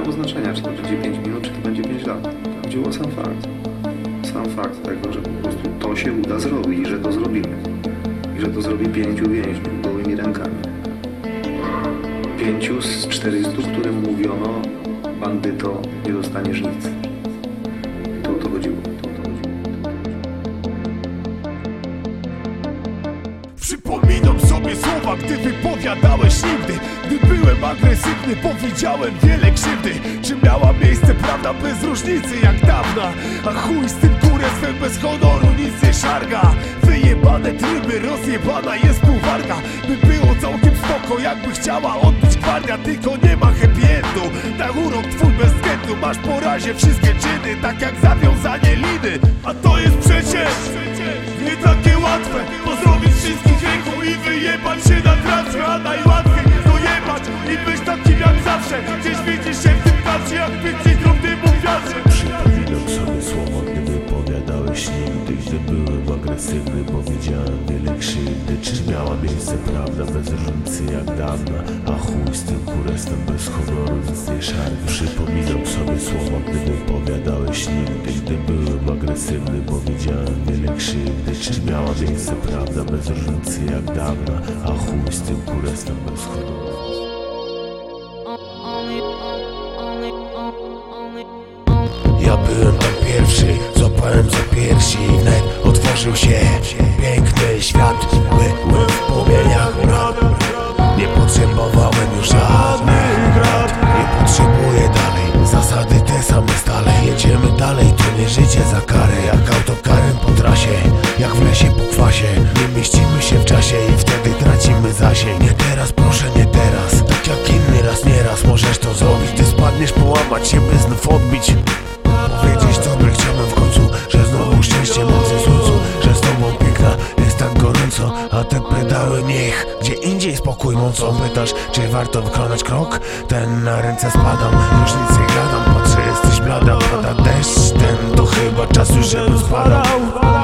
miało znaczenia, czy to będzie 5 minut, czy to będzie 5 lat. Chodziło o sam fakt. Sam fakt tego, że po prostu to się uda zrobić że to zrobimy. I że to zrobi pięciu więźniów gołymi rękami. Pięciu z 400, którym mówiono, bandyto, nie dostaniesz nic. To o to chodziło. Przypominam sobie słowa, gdy wypowiadałeś nigdy Gdy agresywny, powiedziałem wiele krzywdy. Czy miała miejsce prawda bez różnicy jak dawna? A chuj z tym kurestwem bez honoru nic nie szarga. Wyjebane tryby, rozjebana jest półwarka. By było całkiem spoko, jakby chciała odbić gwardia Tylko nie ma happy endu. Na urok twój bez względu Masz po razie wszystkie czyny, tak jak zawiązanie liny. A to jest przecież nie takie łatwe Pozdrowić wszystkich ręką i wyjebać się na trawce A najłatwiej takim jak zawsze Gdzieś widzisz się w tym patrzcie jak pięknie drobny mu wiatrze Przypominam sobie słowa, gdy wypowiadałeś nigdy Gdy byłem agresywny, bo widziałem wiele krzywdy. Czy miała miejsce prawda bez różnicy jak dawna? A chuj z tym kurestem bez honoru nic nie szarg Przypominam sobie słowa, gdy wypowiadałeś nigdy Gdy byłem agresywny, bo widziałem wiele krzywdy. Czy miała miejsce prawda bez różnicy jak dawna? A chuj z tym kurestem pierwszy, złapałem za piersi wnet otworzył się. Piękny świat Byłem w płomieniach brat Nie potrzebowałem już żadnych grat Nie potrzebuję dalej, zasady te same stale. Jedziemy dalej, to nie życie za karę. Jak autokarem po trasie, jak w lesie po kwasie. Nie mieścimy się w czasie i wtedy tracimy zasięg. Nie teraz, proszę, nie teraz. Tak jak inny raz, nie raz możesz to zrobić. Ty spadniesz, połamać się, by znów odbić gdzie indziej spokój mocą pytasz Czy warto wykonać krok? Ten na ręce spadam, już nic nie gadam Patrzę, jesteś blada, pada deszcz Ten to chyba czas już, żebym spadał.